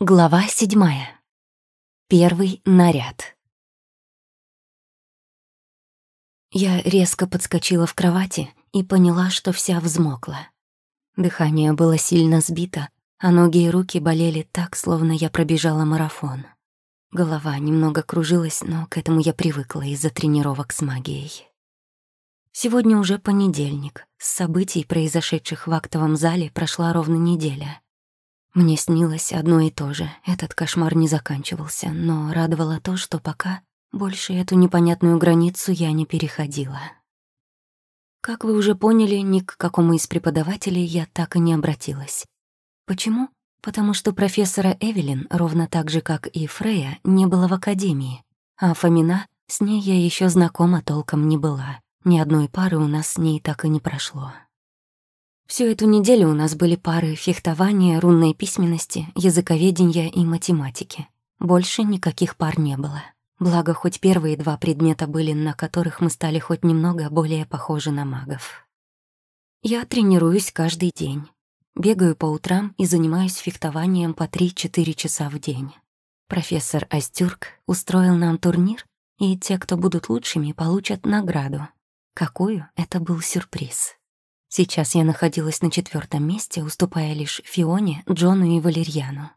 Глава седьмая. Первый наряд. Я резко подскочила в кровати и поняла, что вся взмокла. Дыхание было сильно сбито, а ноги и руки болели так, словно я пробежала марафон. Голова немного кружилась, но к этому я привыкла из-за тренировок с магией. Сегодня уже понедельник. С событий, произошедших в актовом зале, прошла ровно неделя — мне снилось одно и то же. Этот кошмар не заканчивался, но радовало то, что пока больше эту непонятную границу я не переходила. Как вы уже поняли, ни к какому из преподавателей я так и не обратилась. Почему? Потому что профессора Эвелин, ровно так же, как и Фрея, не было в академии, а Фомина, с ней я еще знакома толком не была. Ни одной пары у нас с ней так и не прошло. Всю эту неделю у нас были пары фехтования, рунной письменности, языковедения и математики. Больше никаких пар не было. Благо, хоть первые два предмета были, на которых мы стали хоть немного более похожи на магов. Я тренируюсь каждый день. Бегаю по утрам и занимаюсь фехтованием по 3-4 часа в день. Профессор Астюрк устроил нам турнир, и те, кто будут лучшими, получат награду. Какую? Это был сюрприз. Сейчас я находилась на четвертом месте, уступая лишь Фионе, Джону и Валерьяну.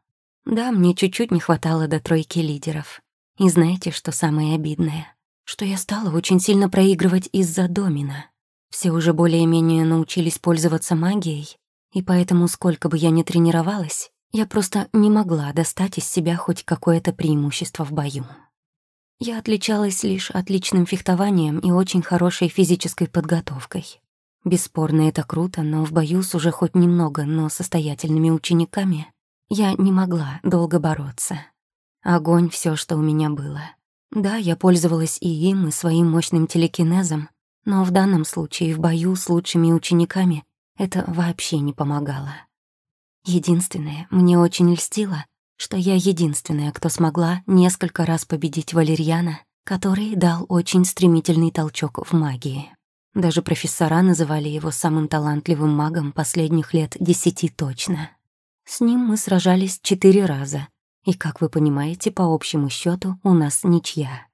Да, мне чуть-чуть не хватало до тройки лидеров. И знаете, что самое обидное? Что я стала очень сильно проигрывать из-за домина. Все уже более-менее научились пользоваться магией, и поэтому, сколько бы я ни тренировалась, я просто не могла достать из себя хоть какое-то преимущество в бою. Я отличалась лишь отличным фехтованием и очень хорошей физической подготовкой. Бесспорно, это круто, но в бою с уже хоть немного, но состоятельными учениками я не могла долго бороться. Огонь — все, что у меня было. Да, я пользовалась и им, и своим мощным телекинезом, но в данном случае в бою с лучшими учениками это вообще не помогало. Единственное, мне очень льстило, что я единственная, кто смогла несколько раз победить Валерьяна, который дал очень стремительный толчок в магии. Даже профессора называли его самым талантливым магом последних лет десяти точно. С ним мы сражались четыре раза, и, как вы понимаете, по общему счету у нас ничья.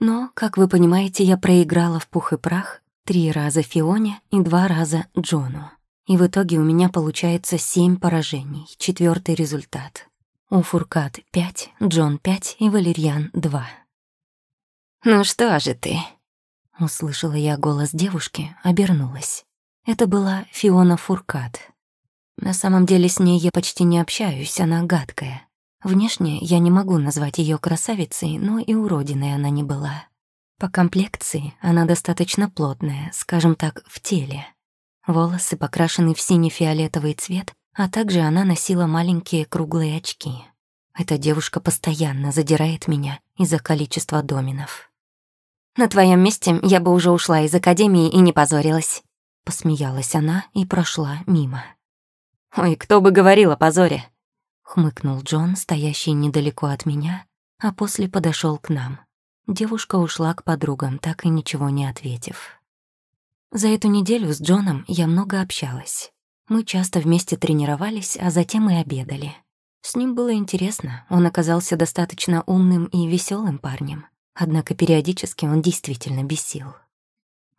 Но, как вы понимаете, я проиграла в пух и прах три раза Фионе и два раза Джону. И в итоге у меня получается семь поражений, четвертый результат. У Фуркат пять, Джон пять и Валерьян два. «Ну что же ты?» Услышала я голос девушки, обернулась. Это была Фиона Фуркат. На самом деле с ней я почти не общаюсь, она гадкая. Внешне я не могу назвать ее красавицей, но и уродиной она не была. По комплекции она достаточно плотная, скажем так, в теле. Волосы покрашены в сине-фиолетовый цвет, а также она носила маленькие круглые очки. Эта девушка постоянно задирает меня из-за количества доминов. На твоем месте я бы уже ушла из академии и не позорилась». Посмеялась она и прошла мимо. «Ой, кто бы говорил о позоре?» Хмыкнул Джон, стоящий недалеко от меня, а после подошел к нам. Девушка ушла к подругам, так и ничего не ответив. За эту неделю с Джоном я много общалась. Мы часто вместе тренировались, а затем и обедали. С ним было интересно, он оказался достаточно умным и веселым парнем. Однако периодически он действительно бесил.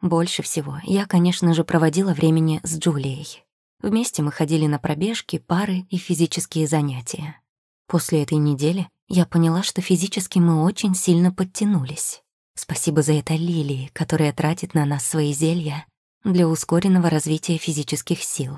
Больше всего я, конечно же, проводила времени с Джулией. Вместе мы ходили на пробежки, пары и физические занятия. После этой недели я поняла, что физически мы очень сильно подтянулись. Спасибо за это Лилии, которая тратит на нас свои зелья для ускоренного развития физических сил.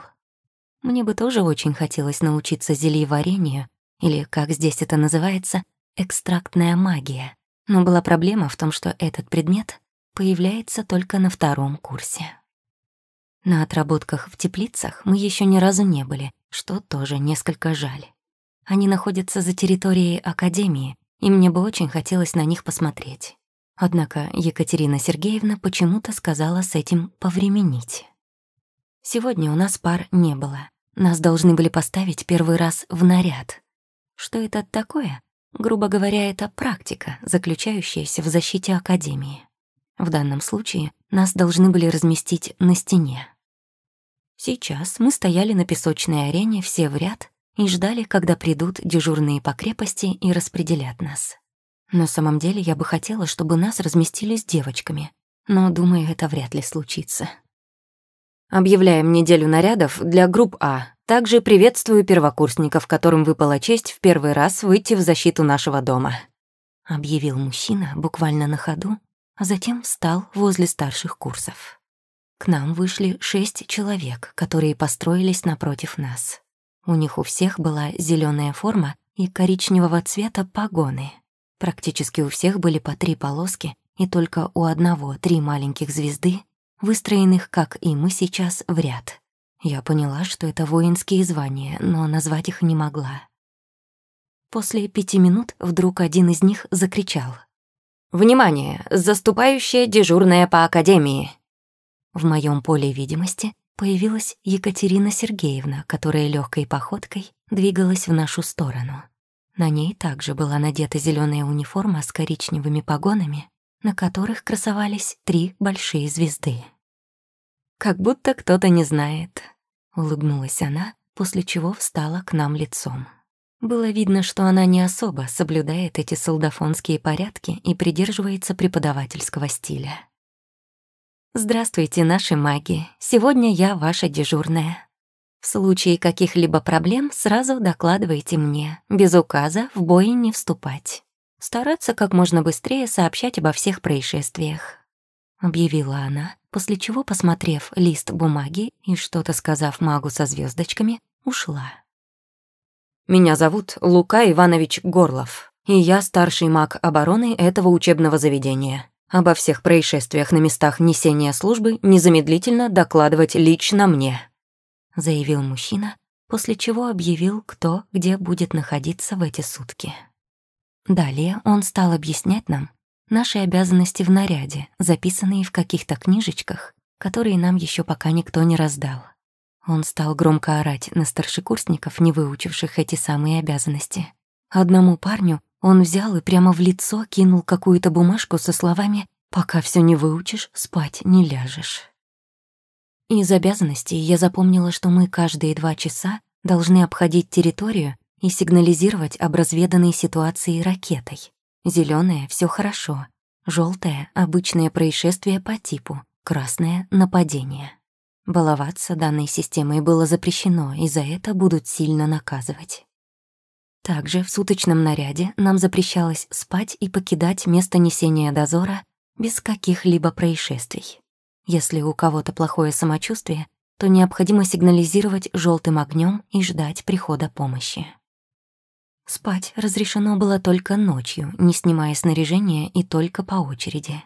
Мне бы тоже очень хотелось научиться зельеварению, или, как здесь это называется, экстрактная магия, но была проблема в том, что этот предмет появляется только на втором курсе. На отработках в теплицах мы еще ни разу не были, что тоже несколько жаль. Они находятся за территорией Академии, и мне бы очень хотелось на них посмотреть. Однако Екатерина Сергеевна почему-то сказала с этим повременить. Сегодня у нас пар не было. Нас должны были поставить первый раз в наряд. Что это такое? Грубо говоря, это практика, заключающаяся в защите Академии. В данном случае нас должны были разместить на стене. Сейчас мы стояли на песочной арене все в ряд, и ждали, когда придут дежурные по крепости и распределят нас. На самом деле я бы хотела, чтобы нас разместили с девочками, но, думаю, это вряд ли случится. Объявляем неделю нарядов для групп А. Также приветствую первокурсников, которым выпала честь в первый раз выйти в защиту нашего дома», — объявил мужчина буквально на ходу, а затем встал возле старших курсов. К нам вышли шесть человек, которые построились напротив нас. У них у всех была зеленая форма и коричневого цвета погоны. Практически у всех были по три полоски, и только у одного три маленьких звезды, выстроенных, как и мы сейчас, в ряд. Я поняла, что это воинские звания, но назвать их не могла. После пяти минут вдруг один из них закричал. «Внимание! Заступающая дежурная по Академии!» В моем поле видимости появилась Екатерина Сергеевна, которая легкой походкой двигалась в нашу сторону. На ней также была надета зеленая униформа с коричневыми погонами, на которых красовались три большие звезды. «Как будто кто-то не знает», — улыбнулась она, после чего встала к нам лицом. Было видно, что она не особо соблюдает эти солдафонские порядки и придерживается преподавательского стиля. «Здравствуйте, наши маги. Сегодня я ваша дежурная. В случае каких-либо проблем сразу докладывайте мне. Без указа в бой не вступать. Стараться как можно быстрее сообщать обо всех происшествиях», — объявила она, после чего, посмотрев лист бумаги и что-то сказав магу со звездочками, ушла. «Меня зовут Лука Иванович Горлов, и я старший маг обороны этого учебного заведения. Обо всех происшествиях на местах несения службы незамедлительно докладывать лично мне», — заявил мужчина, после чего объявил, кто где будет находиться в эти сутки. Далее он стал объяснять нам наши обязанности в наряде, записанные в каких-то книжечках, которые нам еще пока никто не раздал. Он стал громко орать на старшекурсников, не выучивших эти самые обязанности. Одному парню он взял и прямо в лицо кинул какую-то бумажку со словами «Пока все не выучишь, спать не ляжешь». Из обязанностей я запомнила, что мы каждые два часа должны обходить территорию и сигнализировать об разведанной ситуации ракетой. Зеленое все хорошо, желтое обычное происшествие по типу, красное — нападение. Баловаться данной системой было запрещено, и за это будут сильно наказывать. Также в суточном наряде нам запрещалось спать и покидать место несения дозора без каких-либо происшествий. Если у кого-то плохое самочувствие, то необходимо сигнализировать желтым огнем и ждать прихода помощи. Спать разрешено было только ночью, не снимая снаряжения и только по очереди.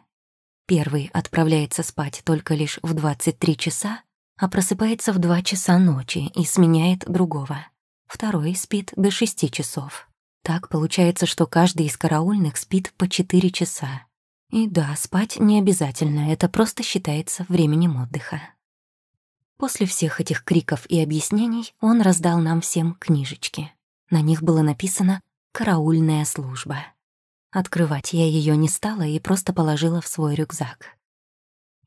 Первый отправляется спать только лишь в 23 часа, а просыпается в 2 часа ночи и сменяет другого второй спит до шести часов. Так получается, что каждый из караульных спит по четыре часа. И да, спать не обязательно, это просто считается временем отдыха. После всех этих криков и объяснений он раздал нам всем книжечки. На них было написано «Караульная служба». Открывать я ее не стала и просто положила в свой рюкзак.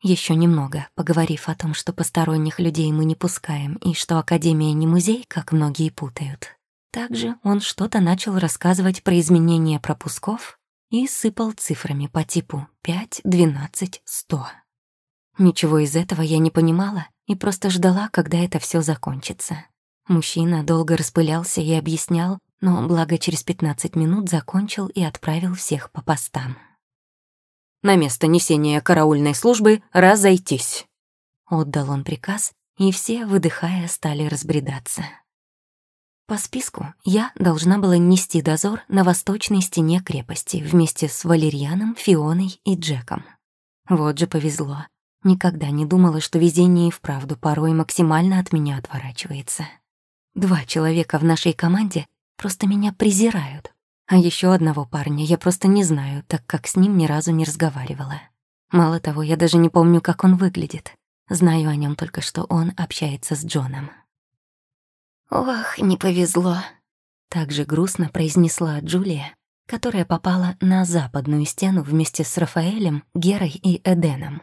Еще немного, поговорив о том, что посторонних людей мы не пускаем и что Академия не музей, как многие путают. Также он что-то начал рассказывать про изменение пропусков и сыпал цифрами по типу 5, 12, 100. Ничего из этого я не понимала и просто ждала, когда это все закончится. Мужчина долго распылялся и объяснял, но благо через 15 минут закончил и отправил всех по постам. На место несения караульной службы разойтись!» Отдал он приказ, и все, выдыхая, стали разбредаться. По списку я должна была нести дозор на восточной стене крепости вместе с Валерьяном, Фионой и Джеком. Вот же повезло. Никогда не думала, что везение и вправду порой максимально от меня отворачивается. Два человека в нашей команде просто меня презирают, а еще одного парня я просто не знаю, так как с ним ни разу не разговаривала. Мало того, я даже не помню, как он выглядит. Знаю о нем только, что он общается с Джоном. «Ох, не повезло», — так же грустно произнесла Джулия, которая попала на западную стену вместе с Рафаэлем, Герой и Эденом.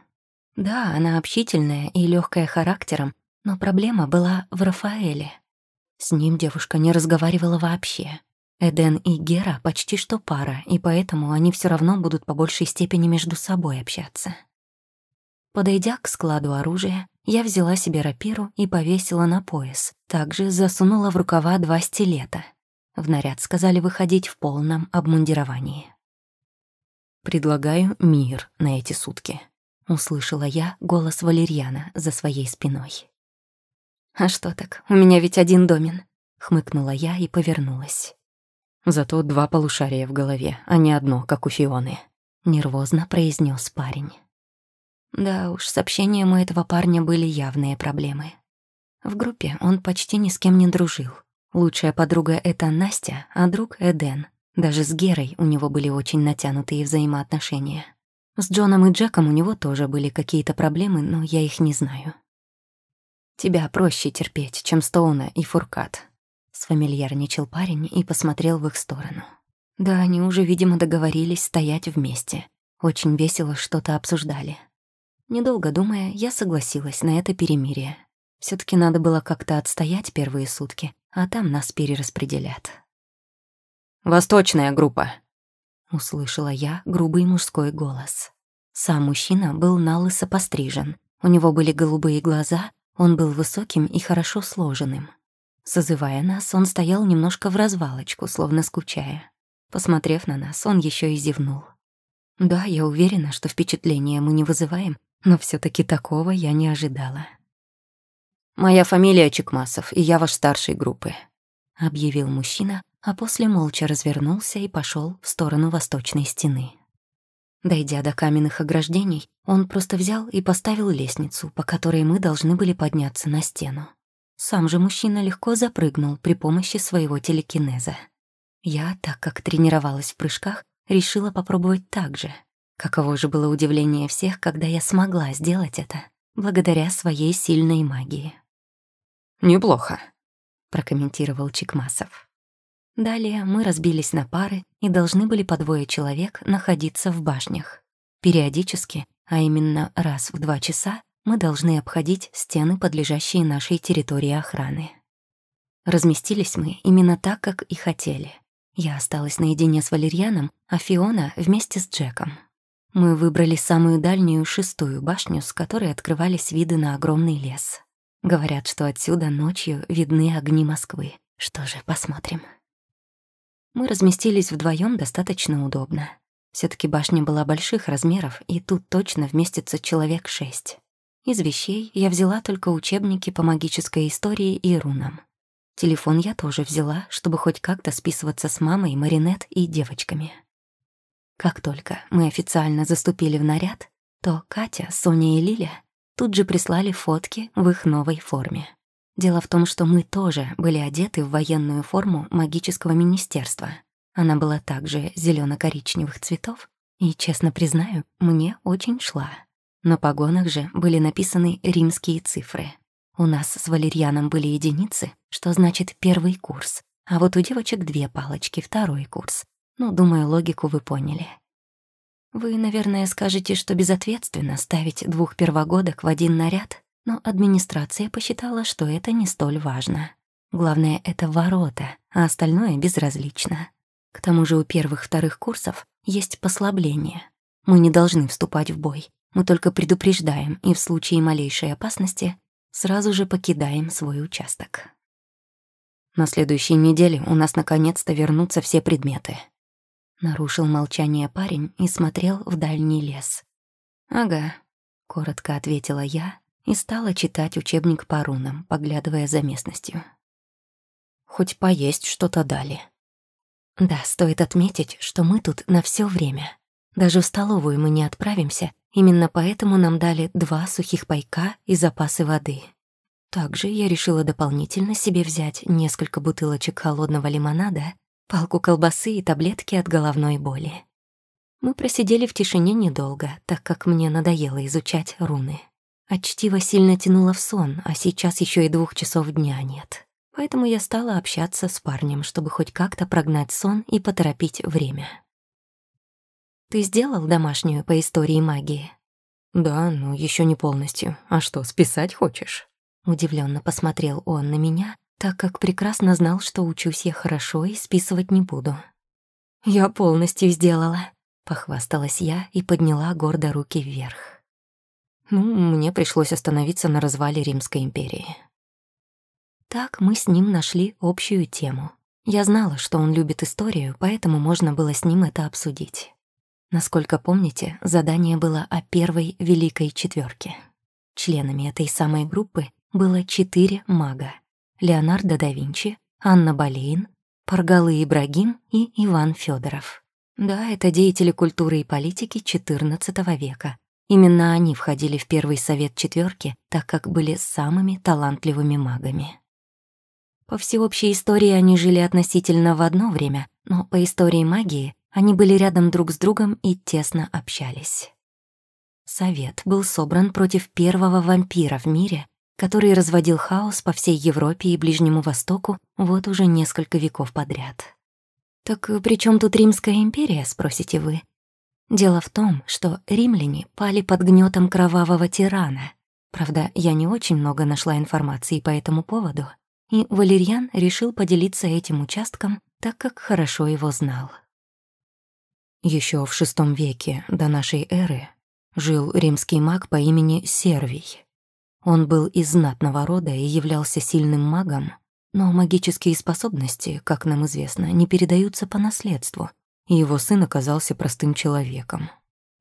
Да, она общительная и легкая характером, но проблема была в Рафаэле. С ним девушка не разговаривала вообще. Эден и Гера почти что пара, и поэтому они все равно будут по большей степени между собой общаться. Подойдя к складу оружия, я взяла себе рапиру и повесила на пояс. Также засунула в рукава два стилета. В наряд сказали выходить в полном обмундировании. «Предлагаю мир на эти сутки», — услышала я голос Валерьяна за своей спиной. «А что так? У меня ведь один домен», — хмыкнула я и повернулась. Зато два полушария в голове, а не одно, как у Фионы. Нервозно произнес парень. Да уж, с общением у этого парня были явные проблемы. В группе он почти ни с кем не дружил. Лучшая подруга — это Настя, а друг — Эден. Даже с Герой у него были очень натянутые взаимоотношения. С Джоном и Джеком у него тоже были какие-то проблемы, но я их не знаю. «Тебя проще терпеть, чем Стоуна и Фуркат», Сфамильярничал парень и посмотрел в их сторону. Да, они уже, видимо, договорились стоять вместе. Очень весело что-то обсуждали. Недолго думая, я согласилась на это перемирие. все таки надо было как-то отстоять первые сутки, а там нас перераспределят. «Восточная группа», — услышала я грубый мужской голос. Сам мужчина был налысо пострижен. У него были голубые глаза, он был высоким и хорошо сложенным. Созывая нас, он стоял немножко в развалочку, словно скучая. Посмотрев на нас, он еще и зевнул. Да, я уверена, что впечатления мы не вызываем, но все таки такого я не ожидала. «Моя фамилия Чекмасов, и я ваш старший группы», — объявил мужчина, а после молча развернулся и пошел в сторону восточной стены. Дойдя до каменных ограждений, он просто взял и поставил лестницу, по которой мы должны были подняться на стену. Сам же мужчина легко запрыгнул при помощи своего телекинеза. Я, так как тренировалась в прыжках, решила попробовать так же. Каково же было удивление всех, когда я смогла сделать это, благодаря своей сильной магии. «Неплохо», — прокомментировал Чекмасов. Далее мы разбились на пары и должны были по двое человек находиться в башнях. Периодически, а именно раз в два часа, мы должны обходить стены, подлежащие нашей территории охраны. Разместились мы именно так, как и хотели. Я осталась наедине с Валерьяном, а Фиона вместе с Джеком. Мы выбрали самую дальнюю шестую башню, с которой открывались виды на огромный лес. Говорят, что отсюда ночью видны огни Москвы. Что же, посмотрим. Мы разместились вдвоем достаточно удобно. все таки башня была больших размеров, и тут точно вместится человек шесть. Из вещей я взяла только учебники по магической истории и рунам. Телефон я тоже взяла, чтобы хоть как-то списываться с мамой, Маринет и девочками. Как только мы официально заступили в наряд, то Катя, Соня и Лиля тут же прислали фотки в их новой форме. Дело в том, что мы тоже были одеты в военную форму магического министерства. Она была также зелено коричневых цветов, и, честно признаю, мне очень шла. На погонах же были написаны римские цифры. У нас с Валерьяном были единицы, что значит первый курс, а вот у девочек две палочки, второй курс. Ну, думаю, логику вы поняли. Вы, наверное, скажете, что безответственно ставить двух первогодок в один наряд, но администрация посчитала, что это не столь важно. Главное — это ворота, а остальное безразлично. К тому же у первых-вторых курсов есть послабление. Мы не должны вступать в бой, мы только предупреждаем и в случае малейшей опасности сразу же покидаем свой участок. На следующей неделе у нас наконец-то вернутся все предметы. Нарушил молчание парень и смотрел в дальний лес. «Ага», — коротко ответила я и стала читать учебник по рунам, поглядывая за местностью. Хоть поесть что-то дали. Да, стоит отметить, что мы тут на все время. Даже в столовую мы не отправимся, Именно поэтому нам дали два сухих пайка и запасы воды. Также я решила дополнительно себе взять несколько бутылочек холодного лимонада, палку колбасы и таблетки от головной боли. Мы просидели в тишине недолго, так как мне надоело изучать руны. От чтива сильно тянуло в сон, а сейчас еще и двух часов дня нет. Поэтому я стала общаться с парнем, чтобы хоть как-то прогнать сон и поторопить время. Ты сделал домашнюю по истории магии? Да, но еще не полностью. А что, списать хочешь? Удивленно посмотрел он на меня, так как прекрасно знал, что учусь я хорошо и списывать не буду. «Я полностью сделала», — похвасталась я и подняла гордо руки вверх. Ну, мне пришлось остановиться на развале Римской империи. Так мы с ним нашли общую тему. Я знала, что он любит историю, поэтому можно было с ним это обсудить. Насколько помните, задание было о первой Великой Четверке. Членами этой самой группы было четыре мага. Леонардо да Винчи, Анна Болейн, Паргалы Ибрагим и Иван Федоров. Да, это деятели культуры и политики XIV века. Именно они входили в первый совет четверки, так как были самыми талантливыми магами. По всеобщей истории они жили относительно в одно время, но по истории магии они были рядом друг с другом и тесно общались. Совет был собран против первого вампира в мире, который разводил хаос по всей Европе и Ближнему Востоку вот уже несколько веков подряд. Так при чем тут Римская империя, спросите вы? Дело в том, что римляне пали под гнетом кровавого тирана. Правда, я не очень много нашла информации по этому поводу, и Валерьян решил поделиться этим участком, так как хорошо его знал. Еще в VI веке до нашей эры жил римский маг по имени Сервий. Он был из знатного рода и являлся сильным магом, но магические способности, как нам известно, не передаются по наследству, и его сын оказался простым человеком.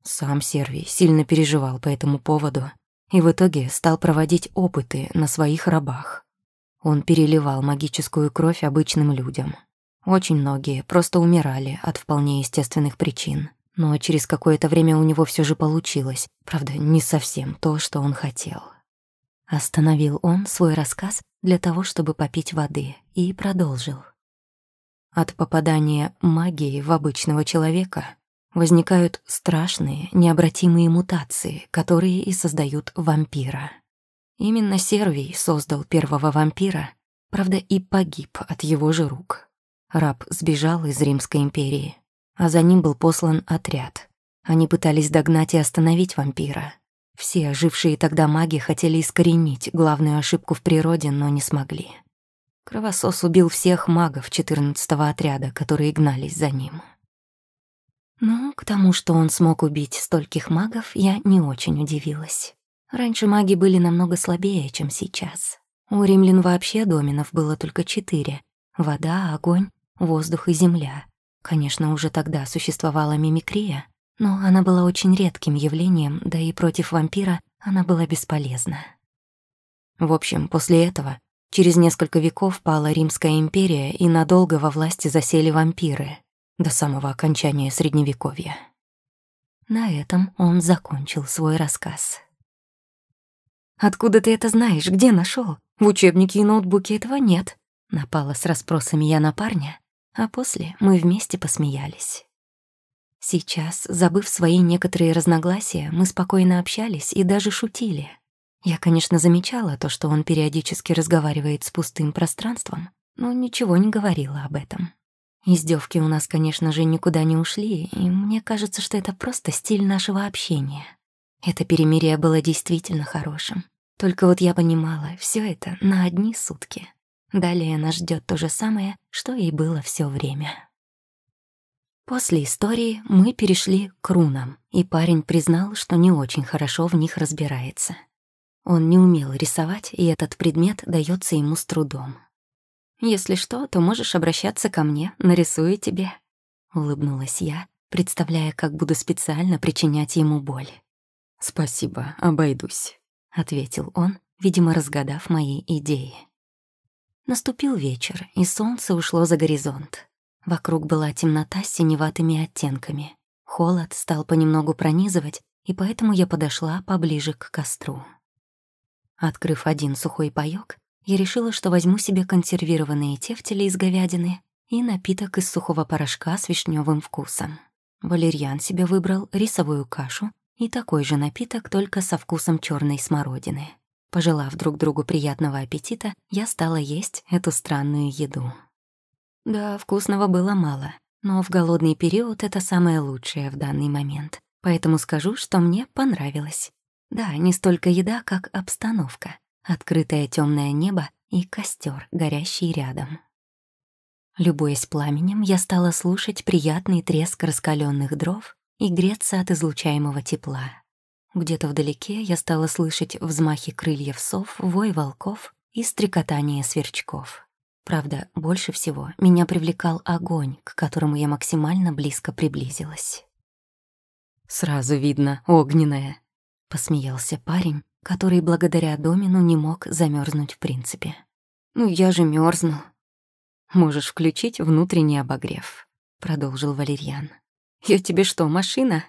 Сам Сервий сильно переживал по этому поводу и в итоге стал проводить опыты на своих рабах. Он переливал магическую кровь обычным людям, очень многие просто умирали от вполне естественных причин. Но через какое-то время у него все же получилось, правда, не совсем то, что он хотел. Остановил он свой рассказ для того, чтобы попить воды, и продолжил. От попадания магии в обычного человека возникают страшные, необратимые мутации, которые и создают вампира. Именно Сервий создал первого вампира, правда, и погиб от его же рук. Раб сбежал из Римской империи, а за ним был послан отряд. Они пытались догнать и остановить вампира. Все жившие тогда маги хотели искоренить главную ошибку в природе, но не смогли. Кровосос убил всех магов 14-го отряда, которые гнались за ним. Ну, к тому, что он смог убить стольких магов, я не очень удивилась. Раньше маги были намного слабее, чем сейчас. У римлян вообще доминов было только четыре — вода, огонь воздух и земля. Конечно, уже тогда существовала мимикрия, но она была очень редким явлением, да и против вампира она была бесполезна. В общем, после этого через несколько веков пала Римская империя и надолго во власти засели вампиры до самого окончания Средневековья. На этом он закончил свой рассказ. «Откуда ты это знаешь? Где нашел? В учебнике и ноутбуке этого нет», — напала с расспросами я на парня, а после мы вместе посмеялись. Сейчас, забыв свои некоторые разногласия, мы спокойно общались и даже шутили. Я, конечно, замечала то, что он периодически разговаривает с пустым пространством, но ничего не говорила об этом. Издевки у нас, конечно же, никуда не ушли, и мне кажется, что это просто стиль нашего общения. Это перемирие было действительно хорошим. Только вот я понимала, все это на одни сутки. Далее нас ждет то же самое, что и было все время. После истории мы перешли к рунам, и парень признал, что не очень хорошо в них разбирается. Он не умел рисовать, и этот предмет дается ему с трудом. «Если что, то можешь обращаться ко мне, нарисую тебе», — улыбнулась я, представляя, как буду специально причинять ему боль. «Спасибо, обойдусь», — ответил он, видимо, разгадав мои идеи. Наступил вечер, и солнце ушло за горизонт. Вокруг была темнота с синеватыми оттенками. Холод стал понемногу пронизывать, и поэтому я подошла поближе к костру. Открыв один сухой паёк, я решила, что возьму себе консервированные тефтели из говядины и напиток из сухого порошка с вишневым вкусом. Валерьян себе выбрал рисовую кашу и такой же напиток, только со вкусом черной смородины. Пожелав друг другу приятного аппетита, я стала есть эту странную еду. Да, вкусного было мало, но в голодный период это самое лучшее в данный момент. Поэтому скажу, что мне понравилось. Да, не столько еда, как обстановка. Открытое темное небо и костер, горящий рядом. Любуясь пламенем, я стала слушать приятный треск раскаленных дров и греться от излучаемого тепла. Где-то вдалеке я стала слышать взмахи крыльев сов, вой волков и стрекотание сверчков. Правда, больше всего меня привлекал огонь, к которому я максимально близко приблизилась. «Сразу видно, огненная», — посмеялся парень, который благодаря Домину не мог замерзнуть в принципе. «Ну, я же мерзну. «Можешь включить внутренний обогрев», — продолжил Валерьян. «Я тебе что, машина?»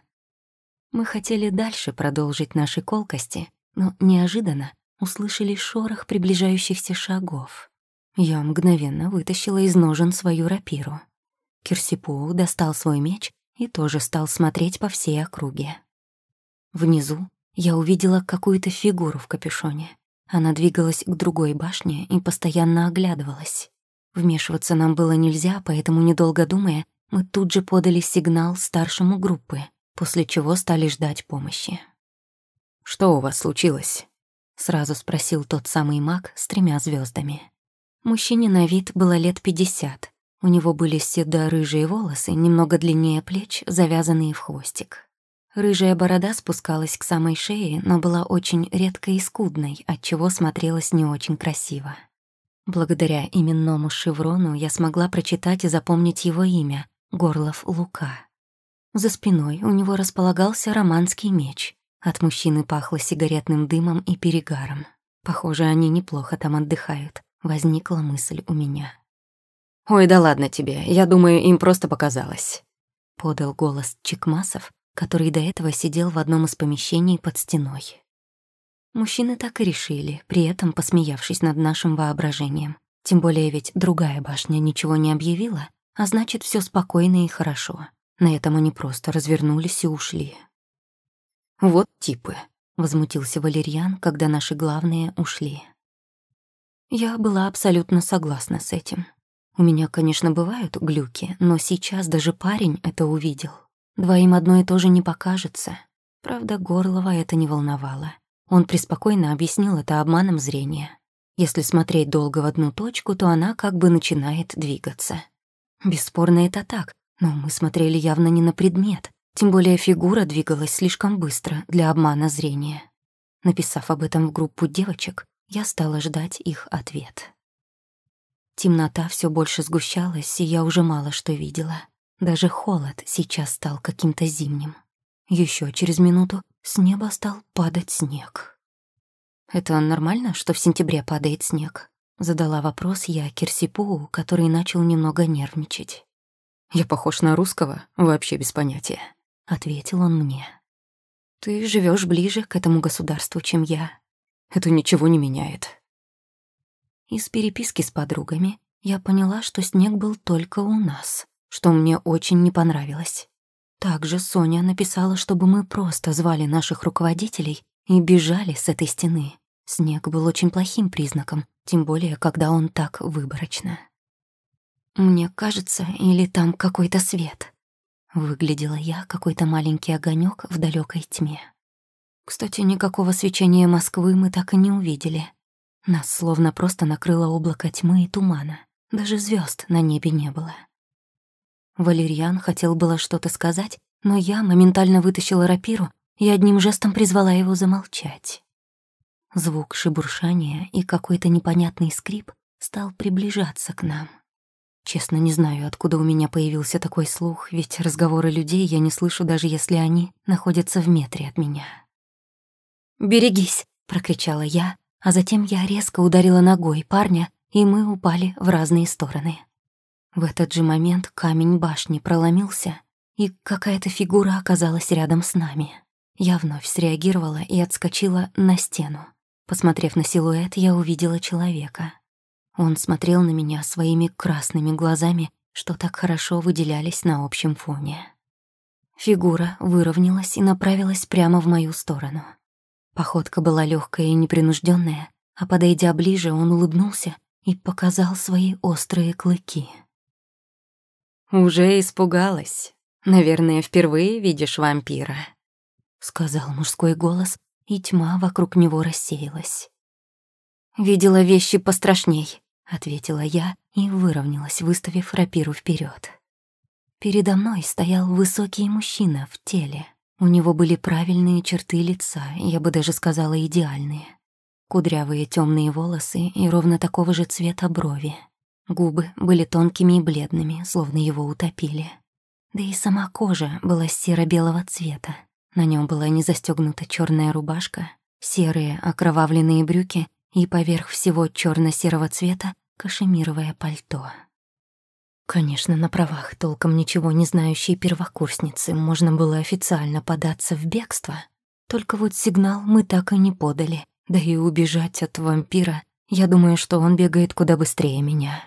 Мы хотели дальше продолжить наши колкости, но неожиданно услышали шорох приближающихся шагов. Я мгновенно вытащила из ножен свою рапиру. Кирсипу достал свой меч и тоже стал смотреть по всей округе. Внизу я увидела какую-то фигуру в капюшоне. Она двигалась к другой башне и постоянно оглядывалась. Вмешиваться нам было нельзя, поэтому, недолго думая, мы тут же подали сигнал старшему группы, после чего стали ждать помощи. «Что у вас случилось?» — сразу спросил тот самый маг с тремя звездами. Мужчине на вид было лет пятьдесят. У него были седо-рыжие волосы, немного длиннее плеч, завязанные в хвостик. Рыжая борода спускалась к самой шее, но была очень редкой и скудной, отчего смотрелась не очень красиво. Благодаря именному шеврону я смогла прочитать и запомнить его имя — Горлов Лука. За спиной у него располагался романский меч. От мужчины пахло сигаретным дымом и перегаром. Похоже, они неплохо там отдыхают. Возникла мысль у меня. «Ой, да ладно тебе, я думаю, им просто показалось», — подал голос Чекмасов, который до этого сидел в одном из помещений под стеной. Мужчины так и решили, при этом посмеявшись над нашим воображением. Тем более ведь другая башня ничего не объявила, а значит, все спокойно и хорошо. На этом они просто развернулись и ушли. «Вот типы», — возмутился Валерьян, когда наши главные ушли. Я была абсолютно согласна с этим. У меня, конечно, бывают глюки, но сейчас даже парень это увидел. Двоим одно и то же не покажется. Правда, Горлова это не волновало. Он преспокойно объяснил это обманом зрения. Если смотреть долго в одну точку, то она как бы начинает двигаться. Бесспорно, это так, но мы смотрели явно не на предмет, тем более фигура двигалась слишком быстро для обмана зрения. Написав об этом в группу девочек, я стала ждать их ответ. Темнота все больше сгущалась, и я уже мало что видела. Даже холод сейчас стал каким-то зимним. Еще через минуту с неба стал падать снег. «Это нормально, что в сентябре падает снег?» Задала вопрос я Кирсипу, который начал немного нервничать. «Я похож на русского? Вообще без понятия», — ответил он мне. «Ты живешь ближе к этому государству, чем я. Это ничего не меняет». Из переписки с подругами я поняла, что снег был только у нас что мне очень не понравилось. Также Соня написала, чтобы мы просто звали наших руководителей и бежали с этой стены. Снег был очень плохим признаком, тем более, когда он так выборочно. «Мне кажется, или там какой-то свет?» Выглядела я, какой-то маленький огонек в далекой тьме. Кстати, никакого свечения Москвы мы так и не увидели. Нас словно просто накрыло облако тьмы и тумана. Даже звезд на небе не было. Валерьян хотел было что-то сказать, но я моментально вытащила рапиру и одним жестом призвала его замолчать. Звук шебуршания и какой-то непонятный скрип стал приближаться к нам. Честно, не знаю, откуда у меня появился такой слух, ведь разговоры людей я не слышу, даже если они находятся в метре от меня. «Берегись!» — прокричала я, а затем я резко ударила ногой парня, и мы упали в разные стороны. В этот же момент камень башни проломился, и какая-то фигура оказалась рядом с нами. Я вновь среагировала и отскочила на стену. Посмотрев на силуэт, я увидела человека. Он смотрел на меня своими красными глазами, что так хорошо выделялись на общем фоне. Фигура выровнялась и направилась прямо в мою сторону. Походка была легкая и непринужденная, а подойдя ближе, он улыбнулся и показал свои острые клыки. «Уже испугалась. Наверное, впервые видишь вампира», — сказал мужской голос, и тьма вокруг него рассеялась. видела вещи пострашней», — ответила я и выровнялась, выставив рапиру вперед. Передо мной стоял высокий мужчина в теле. У него были правильные черты лица, я бы даже сказала идеальные. Кудрявые темные волосы и ровно такого же цвета брови. Губы были тонкими и бледными, словно его утопили. Да и сама кожа была серо-белого цвета. На нем была не застегнута черная рубашка, серые окровавленные брюки и поверх всего черно серого цвета кашемировое пальто. Конечно, на правах толком ничего не знающей первокурсницы можно было официально податься в бегство. Только вот сигнал мы так и не подали. Да и убежать от вампира, я думаю, что он бегает куда быстрее меня.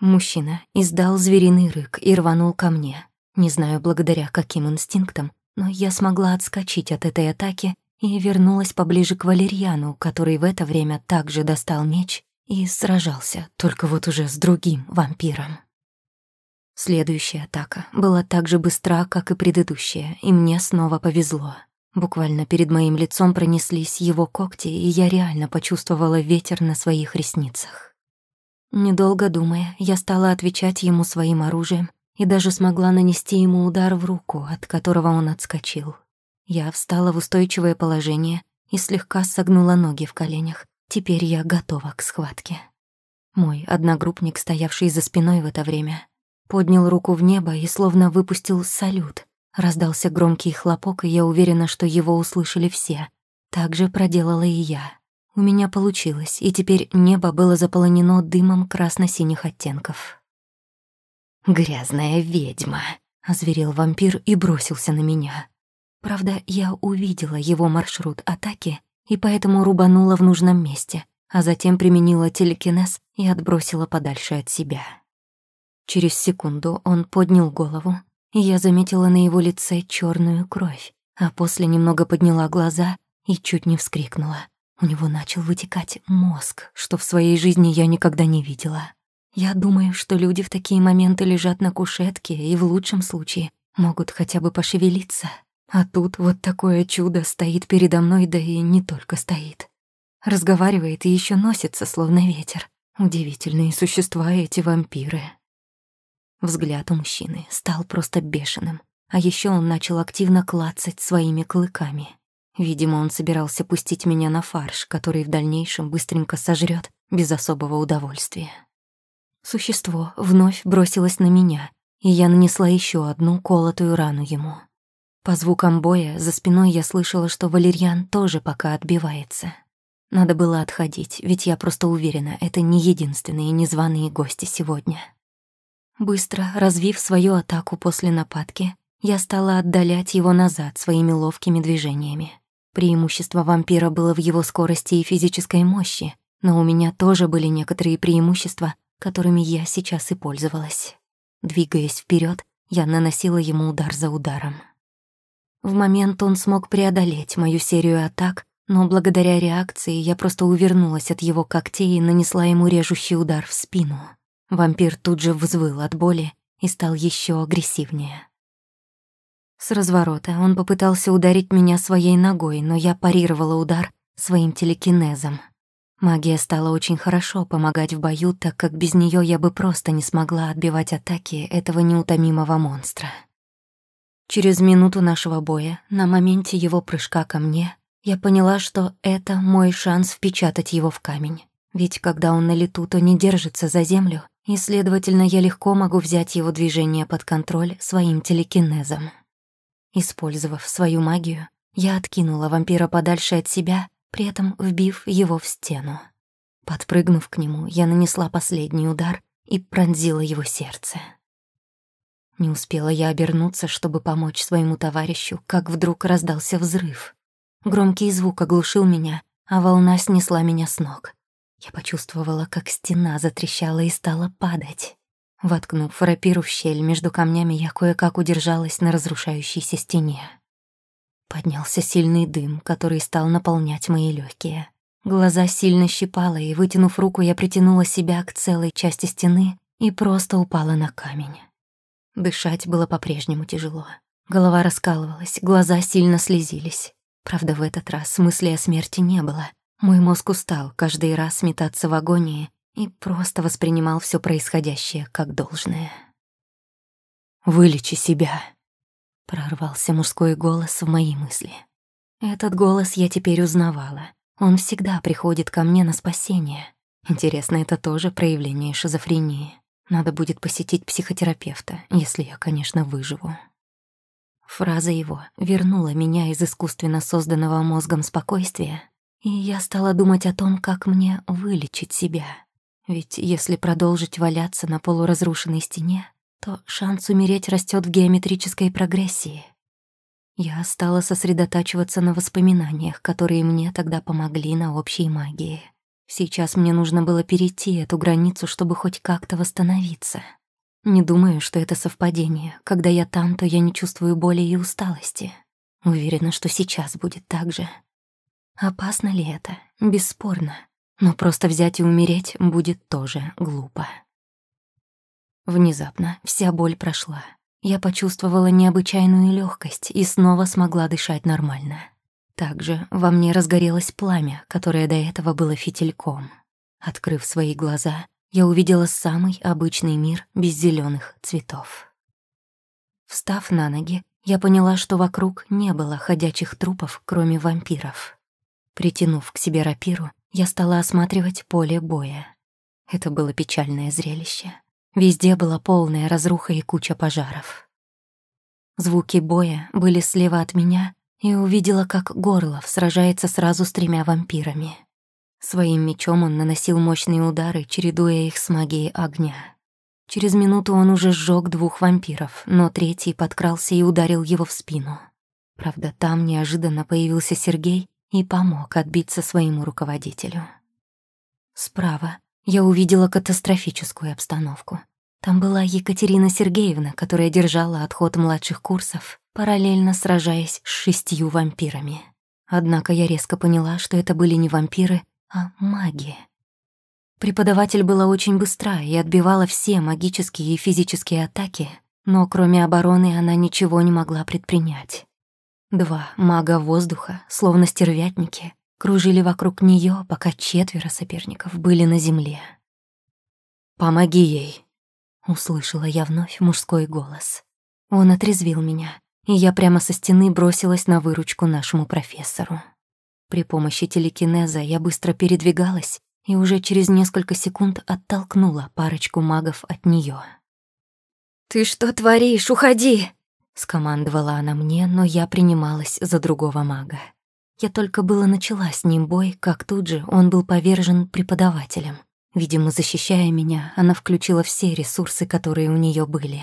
Мужчина издал звериный рык и рванул ко мне. Не знаю, благодаря каким инстинктам, но я смогла отскочить от этой атаки и вернулась поближе к Валерьяну, который в это время также достал меч и сражался, только вот уже с другим вампиром. Следующая атака была так же быстра, как и предыдущая, и мне снова повезло. Буквально перед моим лицом пронеслись его когти, и я реально почувствовала ветер на своих ресницах. Недолго думая, я стала отвечать ему своим оружием и даже смогла нанести ему удар в руку, от которого он отскочил. Я встала в устойчивое положение и слегка согнула ноги в коленях. Теперь я готова к схватке. Мой одногруппник, стоявший за спиной в это время, Поднял руку в небо и словно выпустил салют. Раздался громкий хлопок, и я уверена, что его услышали все. Так же проделала и я. У меня получилось, и теперь небо было заполонено дымом красно-синих оттенков. «Грязная ведьма», — озверел вампир и бросился на меня. Правда, я увидела его маршрут атаки и поэтому рубанула в нужном месте, а затем применила телекинез и отбросила подальше от себя. Через секунду он поднял голову, и я заметила на его лице черную кровь, а после немного подняла глаза и чуть не вскрикнула. У него начал вытекать мозг, что в своей жизни я никогда не видела. Я думаю, что люди в такие моменты лежат на кушетке и в лучшем случае могут хотя бы пошевелиться. А тут вот такое чудо стоит передо мной, да и не только стоит. Разговаривает и еще носится, словно ветер. Удивительные существа эти вампиры. Взгляд у мужчины стал просто бешеным, а еще он начал активно клацать своими клыками. Видимо, он собирался пустить меня на фарш, который в дальнейшем быстренько сожрет без особого удовольствия. Существо вновь бросилось на меня, и я нанесла еще одну колотую рану ему. По звукам боя за спиной я слышала, что Валерьян тоже пока отбивается. Надо было отходить, ведь я просто уверена, это не единственные незваные гости сегодня. Быстро развив свою атаку после нападки, я стала отдалять его назад своими ловкими движениями. Преимущество вампира было в его скорости и физической мощи, но у меня тоже были некоторые преимущества, которыми я сейчас и пользовалась. Двигаясь вперед, я наносила ему удар за ударом. В момент он смог преодолеть мою серию атак, но благодаря реакции я просто увернулась от его когтей и нанесла ему режущий удар в спину. Вампир тут же взвыл от боли и стал еще агрессивнее. С разворота он попытался ударить меня своей ногой, но я парировала удар своим телекинезом. Магия стала очень хорошо помогать в бою, так как без нее я бы просто не смогла отбивать атаки этого неутомимого монстра. Через минуту нашего боя, на моменте его прыжка ко мне, я поняла, что это мой шанс впечатать его в камень. Ведь когда он на лету, то не держится за землю, и, следовательно, я легко могу взять его движение под контроль своим телекинезом. Использовав свою магию, я откинула вампира подальше от себя, при этом вбив его в стену. Подпрыгнув к нему, я нанесла последний удар и пронзила его сердце. Не успела я обернуться, чтобы помочь своему товарищу, как вдруг раздался взрыв. Громкий звук оглушил меня, а волна снесла меня с ног. Я почувствовала, как стена затрещала и стала падать. Воткнув рапиру в щель между камнями, я кое-как удержалась на разрушающейся стене. Поднялся сильный дым, который стал наполнять мои легкие. Глаза сильно щипало, и, вытянув руку, я притянула себя к целой части стены и просто упала на камень. Дышать было по-прежнему тяжело. Голова раскалывалась, глаза сильно слезились. Правда, в этот раз мысли о смерти не было. Мой мозг устал каждый раз метаться в агонии и просто воспринимал все происходящее как должное. «Вылечи себя», — прорвался мужской голос в мои мысли. Этот голос я теперь узнавала. Он всегда приходит ко мне на спасение. Интересно, это тоже проявление шизофрении. Надо будет посетить психотерапевта, если я, конечно, выживу. Фраза его вернула меня из искусственно созданного мозгом спокойствия, и я стала думать о том, как мне вылечить себя. Ведь если продолжить валяться на полуразрушенной стене, то шанс умереть растет в геометрической прогрессии. Я стала сосредотачиваться на воспоминаниях, которые мне тогда помогли на общей магии. Сейчас мне нужно было перейти эту границу, чтобы хоть как-то восстановиться. Не думаю, что это совпадение. Когда я там, то я не чувствую боли и усталости. Уверена, что сейчас будет так же. Опасно ли это? Бесспорно. Но просто взять и умереть будет тоже глупо. Внезапно вся боль прошла. Я почувствовала необычайную легкость и снова смогла дышать нормально. Также во мне разгорелось пламя, которое до этого было фитильком. Открыв свои глаза, я увидела самый обычный мир без зеленых цветов. Встав на ноги, я поняла, что вокруг не было ходячих трупов, кроме вампиров. Притянув к себе рапиру, я стала осматривать поле боя. Это было печальное зрелище. Везде была полная разруха и куча пожаров. Звуки боя были слева от меня, и увидела, как Горлов сражается сразу с тремя вампирами. Своим мечом он наносил мощные удары, чередуя их с магией огня. Через минуту он уже сжег двух вампиров, но третий подкрался и ударил его в спину. Правда, там неожиданно появился Сергей и помог отбиться своему руководителю. Справа я увидела катастрофическую обстановку. Там была Екатерина Сергеевна, которая держала отход младших курсов, параллельно сражаясь с шестью вампирами. Однако я резко поняла, что это были не вампиры, а маги. Преподаватель была очень быстра и отбивала все магические и физические атаки, но кроме обороны она ничего не могла предпринять. Два мага воздуха, словно стервятники, кружили вокруг нее, пока четверо соперников были на земле. «Помоги ей», — услышала я вновь мужской голос. Он отрезвил меня, и я прямо со стены бросилась на выручку нашему профессору. При помощи телекинеза я быстро передвигалась и уже через несколько секунд оттолкнула парочку магов от нее. «Ты что творишь? Уходи!» — скомандовала она мне, но я принималась за другого мага. Я только было начала с ним бой, как тут же он был повержен преподавателем. Видимо, защищая меня, она включила все ресурсы, которые у нее были.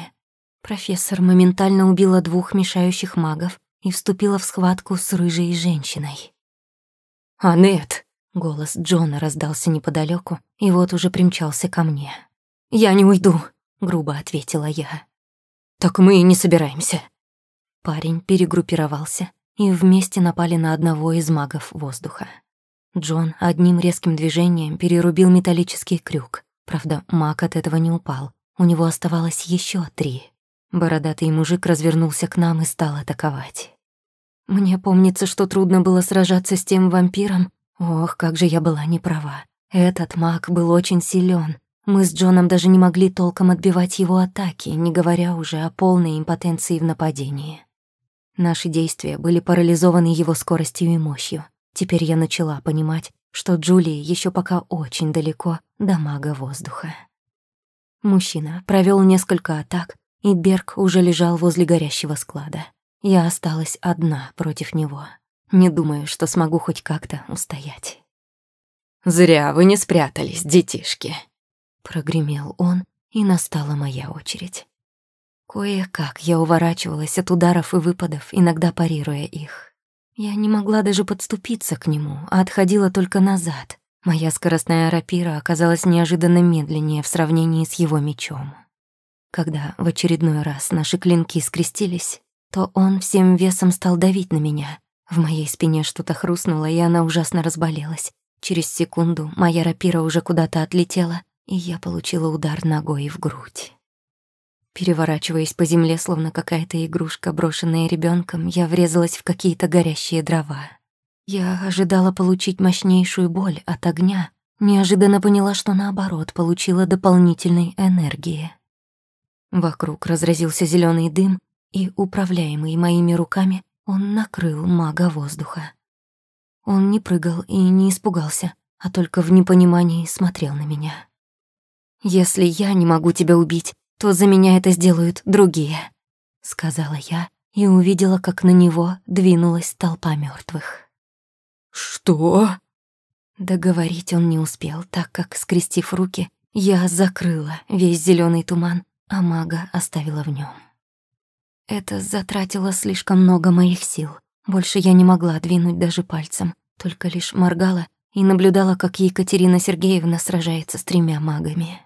Профессор моментально убила двух мешающих магов и вступила в схватку с рыжей женщиной. «Анет!» — голос Джона раздался неподалеку, и вот уже примчался ко мне. «Я не уйду», — грубо ответила я. «Так мы и не собираемся». Парень перегруппировался, и вместе напали на одного из магов воздуха. Джон одним резким движением перерубил металлический крюк. Правда, маг от этого не упал. У него оставалось еще три. Бородатый мужик развернулся к нам и стал атаковать. Мне помнится, что трудно было сражаться с тем вампиром. Ох, как же я была не права. Этот маг был очень силен. Мы с Джоном даже не могли толком отбивать его атаки, не говоря уже о полной импотенции в нападении. Наши действия были парализованы его скоростью и мощью. Теперь я начала понимать, что Джулии еще пока очень далеко до мага воздуха. Мужчина провел несколько атак, и Берг уже лежал возле горящего склада. Я осталась одна против него. Не думаю, что смогу хоть как-то устоять. «Зря вы не спрятались, детишки», — прогремел он, и настала моя очередь. Кое-как я уворачивалась от ударов и выпадов, иногда парируя их. Я не могла даже подступиться к нему, а отходила только назад. Моя скоростная рапира оказалась неожиданно медленнее в сравнении с его мечом. Когда в очередной раз наши клинки скрестились, то он всем весом стал давить на меня. В моей спине что-то хрустнуло, и она ужасно разболелась. Через секунду моя рапира уже куда-то отлетела, и я получила удар ногой в грудь. Переворачиваясь по земле, словно какая-то игрушка, брошенная ребенком, я врезалась в какие-то горящие дрова. Я ожидала получить мощнейшую боль от огня, неожиданно поняла, что наоборот, получила дополнительной энергии. Вокруг разразился зеленый дым, и, управляемый моими руками, он накрыл мага воздуха. Он не прыгал и не испугался, а только в непонимании смотрел на меня. «Если я не могу тебя убить, то за меня это сделают другие», — сказала я и увидела, как на него двинулась толпа мертвых. «Что?» Договорить он не успел, так как, скрестив руки, я закрыла весь зеленый туман, а мага оставила в нем. Это затратило слишком много моих сил. Больше я не могла двинуть даже пальцем, только лишь моргала и наблюдала, как Екатерина Сергеевна сражается с тремя магами.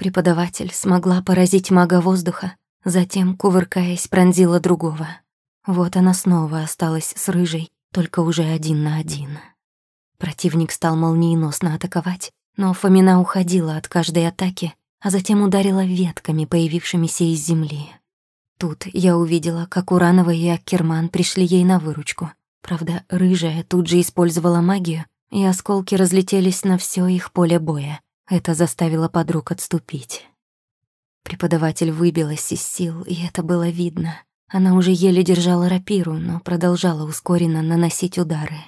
Преподаватель смогла поразить мага воздуха, затем, кувыркаясь, пронзила другого. Вот она снова осталась с рыжей, только уже один на один. Противник стал молниеносно атаковать, но Фомина уходила от каждой атаки, а затем ударила ветками, появившимися из земли. Тут я увидела, как Уранова и Аккерман пришли ей на выручку. Правда, рыжая тут же использовала магию, и осколки разлетелись на все их поле боя. Это заставило подруг отступить. Преподаватель выбилась из сил, и это было видно. Она уже еле держала рапиру, но продолжала ускоренно наносить удары.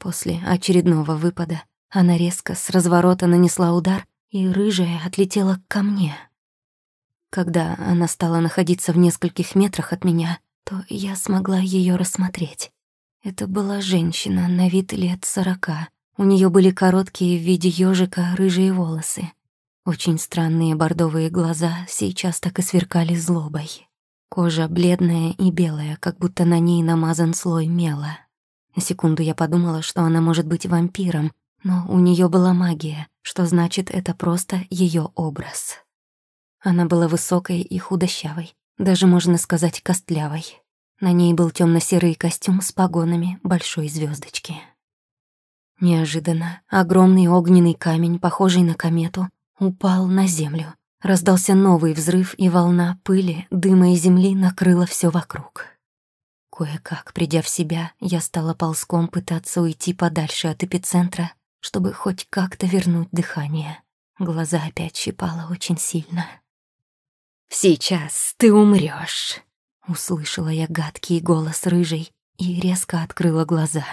После очередного выпада она резко с разворота нанесла удар, и рыжая отлетела ко мне. Когда она стала находиться в нескольких метрах от меня, то я смогла ее рассмотреть. Это была женщина на вид лет сорока, у нее были короткие в виде ежика рыжие волосы. Очень странные бордовые глаза сейчас так и сверкали злобой. Кожа бледная и белая, как будто на ней намазан слой мела. На секунду я подумала, что она может быть вампиром, но у нее была магия, что значит, это просто ее образ. Она была высокой и худощавой, даже можно сказать костлявой. На ней был темно серый костюм с погонами большой звездочки. Неожиданно огромный огненный камень, похожий на комету, упал на землю. Раздался новый взрыв, и волна пыли, дыма и земли накрыла все вокруг. Кое-как, придя в себя, я стала ползком пытаться уйти подальше от эпицентра, чтобы хоть как-то вернуть дыхание. Глаза опять щипало очень сильно. «Сейчас ты умрёшь», — услышала я гадкий голос рыжий и резко открыла глаза.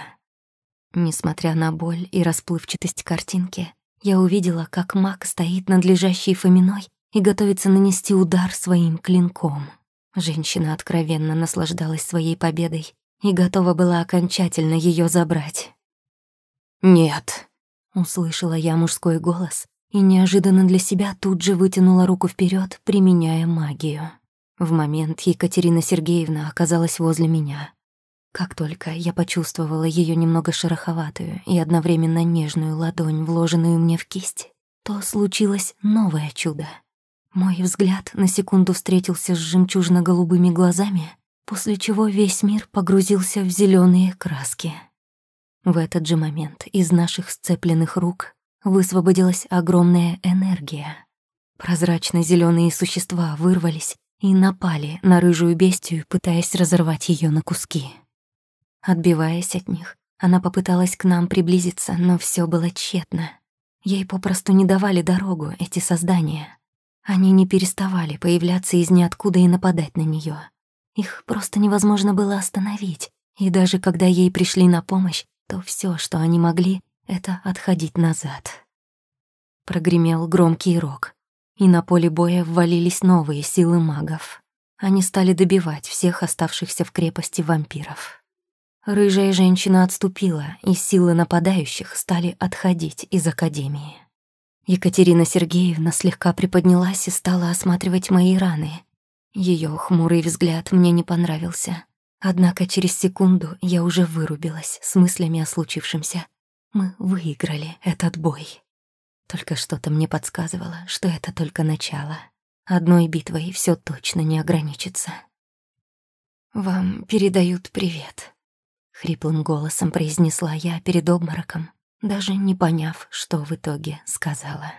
Несмотря на боль и расплывчатость картинки, я увидела, как маг стоит над лежащей Фоминой и готовится нанести удар своим клинком. Женщина откровенно наслаждалась своей победой и готова была окончательно ее забрать. «Нет», — услышала я мужской голос и неожиданно для себя тут же вытянула руку вперед, применяя магию. В момент Екатерина Сергеевна оказалась возле меня. Как только я почувствовала ее немного шероховатую и одновременно нежную ладонь, вложенную мне в кисть, то случилось новое чудо. Мой взгляд на секунду встретился с жемчужно-голубыми глазами, после чего весь мир погрузился в зеленые краски. В этот же момент из наших сцепленных рук высвободилась огромная энергия. прозрачно зеленые существа вырвались и напали на рыжую бестию, пытаясь разорвать ее на куски. Отбиваясь от них, она попыталась к нам приблизиться, но все было тщетно. Ей попросту не давали дорогу эти создания. Они не переставали появляться из ниоткуда и нападать на нее. Их просто невозможно было остановить, и даже когда ей пришли на помощь, то все, что они могли, это отходить назад. Прогремел громкий рог, и на поле боя ввалились новые силы магов. Они стали добивать всех оставшихся в крепости вампиров. Рыжая женщина отступила, и силы нападающих стали отходить из Академии. Екатерина Сергеевна слегка приподнялась и стала осматривать мои раны. Ее хмурый взгляд мне не понравился. Однако через секунду я уже вырубилась с мыслями о случившемся. Мы выиграли этот бой. Только что-то мне подсказывало, что это только начало. Одной битвой все точно не ограничится. «Вам передают привет», Хриплым голосом произнесла я перед обмороком, даже не поняв, что в итоге сказала.